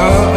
time.